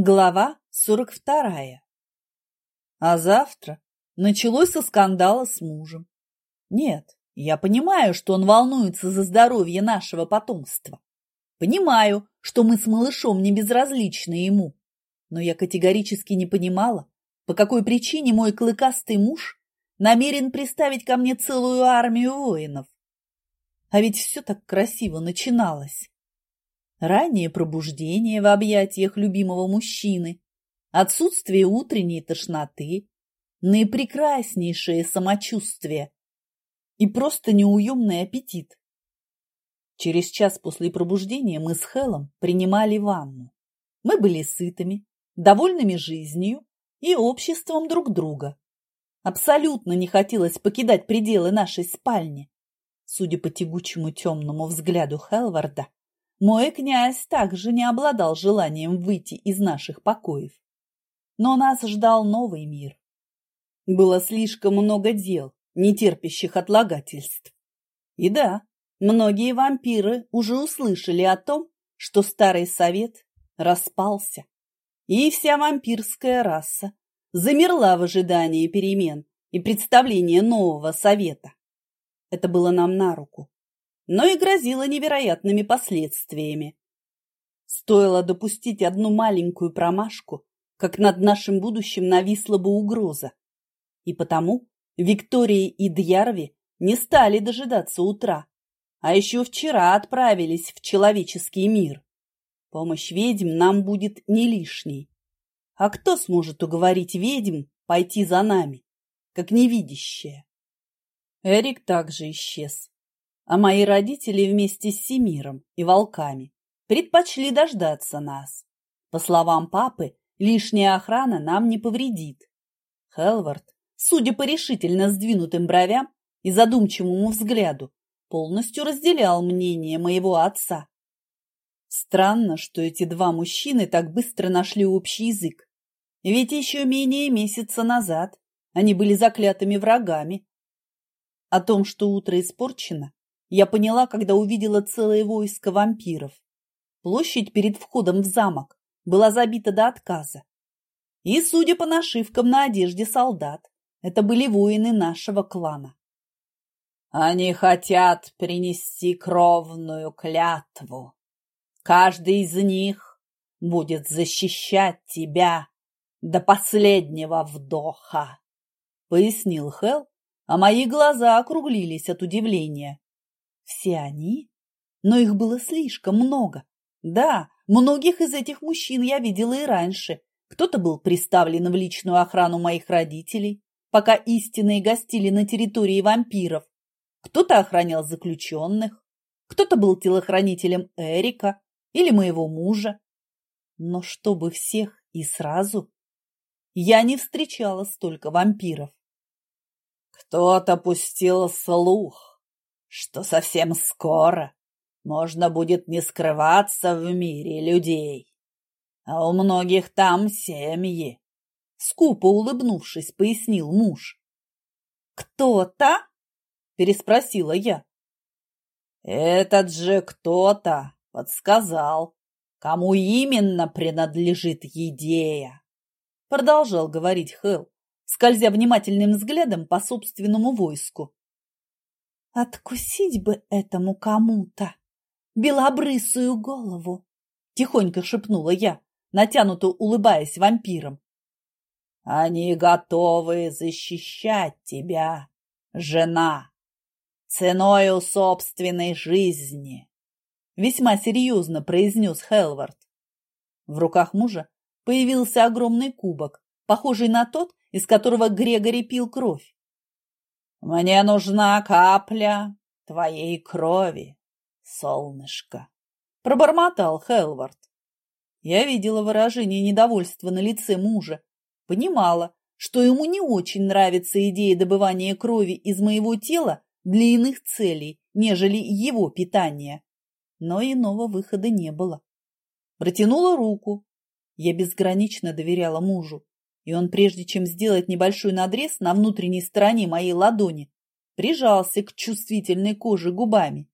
Глава 42. А завтра началось со скандала с мужем. Нет, я понимаю, что он волнуется за здоровье нашего потомства. Понимаю, что мы с малышом не безразличны ему. Но я категорически не понимала, по какой причине мой клыкастый муж намерен приставить ко мне целую армию воинов. А ведь все так красиво начиналось раннее пробуждение в объятиях любимого мужчины, отсутствие утренней тошноты, наипрекраснейшее самочувствие и просто неуемный аппетит. Через час после пробуждения мы с Хелом принимали ванну. Мы были сытыми, довольными жизнью и обществом друг друга. Абсолютно не хотелось покидать пределы нашей спальни. Судя по тягучему темному взгляду Хелварда, мой князь также не обладал желанием выйти из наших покоев. Но нас ждал новый мир. Было слишком много дел, не терпящих отлагательств. И да, многие вампиры уже услышали о том, что Старый Совет распался, и вся вампирская раса замерла в ожидании перемен и представления нового Совета. Это было нам на руку но и грозило невероятными последствиями. Стоило допустить одну маленькую промашку, как над нашим будущим нависла бы угроза. И потому Виктория и Дьярви не стали дожидаться утра, а еще вчера отправились в человеческий мир. Помощь ведьм нам будет не лишней. А кто сможет уговорить ведьм пойти за нами, как невидящая? Эрик также исчез а мои родители вместе с Семиром и волками предпочли дождаться нас. По словам папы, лишняя охрана нам не повредит. Хелвард, судя по решительно сдвинутым бровям и задумчивому взгляду, полностью разделял мнение моего отца. Странно, что эти два мужчины так быстро нашли общий язык. Ведь еще менее месяца назад они были заклятыми врагами. О том, что утро испорчено, я поняла, когда увидела целое войско вампиров. Площадь перед входом в замок была забита до отказа. И, судя по нашивкам на одежде солдат, это были воины нашего клана. Они хотят принести кровную клятву. Каждый из них будет защищать тебя до последнего вдоха, — пояснил Хел, а мои глаза округлились от удивления. Все они? Но их было слишком много. Да, многих из этих мужчин я видела и раньше. Кто-то был приставлен в личную охрану моих родителей, пока истинные гостили на территории вампиров. Кто-то охранял заключенных, кто-то был телохранителем Эрика или моего мужа. Но чтобы всех и сразу, я не встречала столько вампиров. Кто-то пустил слух, что совсем скоро можно будет не скрываться в мире людей. А у многих там семьи. Скупо улыбнувшись, пояснил муж. «Кто-то?» – переспросила я. «Этот же кто-то подсказал, кому именно принадлежит идея», – продолжал говорить Хэл, скользя внимательным взглядом по собственному войску. Откусить бы этому кому-то белобрысую голову, тихонько шепнула я, натянуто улыбаясь вампиром. Они готовы защищать тебя, жена, ценою собственной жизни, весьма серьезно произнес Хелвард. В руках мужа появился огромный кубок, похожий на тот, из которого Грегори пил кровь. Мне нужна капля твоей крови, солнышко, пробормотал Хелвард. Я видела выражение недовольства на лице мужа, понимала, что ему не очень нравится идея добывания крови из моего тела для иных целей, нежели его питания. Но иного выхода не было. Протянула руку. Я безгранично доверяла мужу и он, прежде чем сделать небольшой надрез на внутренней стороне моей ладони, прижался к чувствительной коже губами.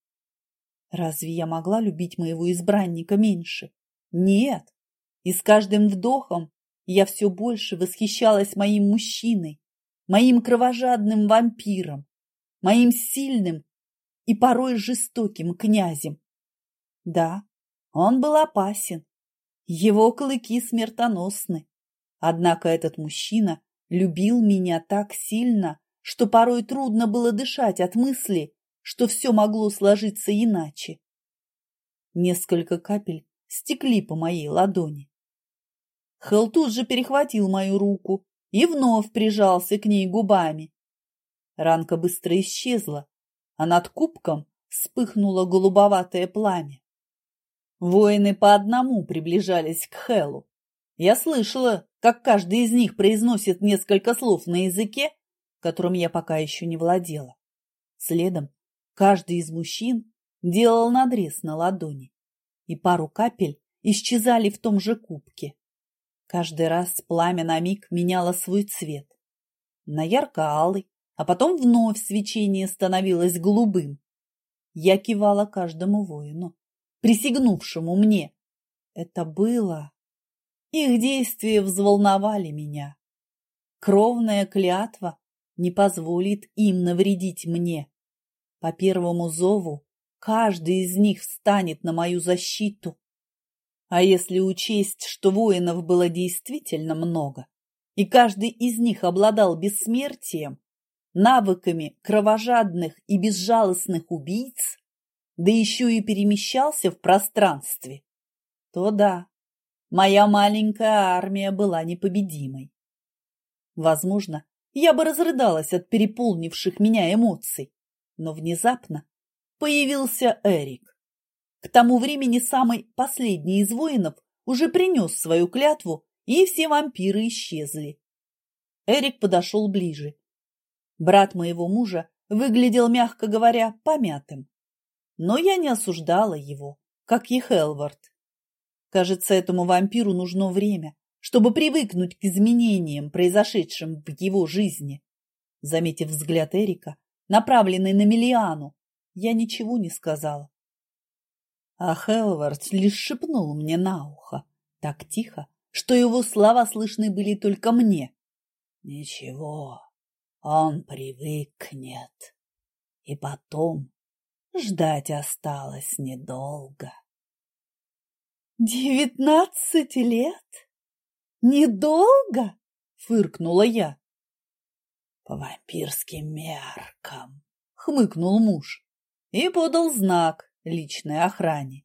Разве я могла любить моего избранника меньше? Нет. И с каждым вдохом я все больше восхищалась моим мужчиной, моим кровожадным вампиром, моим сильным и порой жестоким князем. Да, он был опасен, его клыки смертоносны. Однако этот мужчина любил меня так сильно, что порой трудно было дышать от мысли, что все могло сложиться иначе. Несколько капель стекли по моей ладони. Хелл тут же перехватил мою руку и вновь прижался к ней губами. Ранка быстро исчезла, а над кубком вспыхнуло голубоватое пламя. Воины по одному приближались к Хеллу. Я слышала, как каждый из них произносит несколько слов на языке, которым я пока еще не владела. Следом каждый из мужчин делал надрез на ладони, и пару капель исчезали в том же кубке. Каждый раз пламя на миг меняло свой цвет. На ярко-алый, а потом вновь свечение становилось голубым. Я кивала каждому воину, присягнувшему мне. Это было... Их действия взволновали меня. Кровная клятва не позволит им навредить мне. По первому зову каждый из них встанет на мою защиту. А если учесть, что воинов было действительно много, и каждый из них обладал бессмертием, навыками кровожадных и безжалостных убийц, да еще и перемещался в пространстве, то да, моя маленькая армия была непобедимой. Возможно, я бы разрыдалась от переполнивших меня эмоций, но внезапно появился Эрик. К тому времени самый последний из воинов уже принес свою клятву, и все вампиры исчезли. Эрик подошел ближе. Брат моего мужа выглядел, мягко говоря, помятым. Но я не осуждала его, как и Хелвард. Кажется, этому вампиру нужно время, чтобы привыкнуть к изменениям, произошедшим в его жизни. Заметив взгляд Эрика, направленный на Мелиану, я ничего не сказала. А Хелвард лишь шепнул мне на ухо, так тихо, что его слова слышны были только мне. Ничего, он привыкнет. И потом ждать осталось недолго. «Девятнадцать лет? Недолго?» — фыркнула я. «По вампирским меркам», — хмыкнул муж и подал знак личной охране.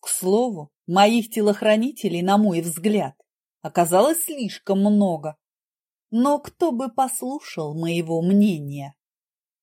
К слову, моих телохранителей, на мой взгляд, оказалось слишком много. Но кто бы послушал моего мнения?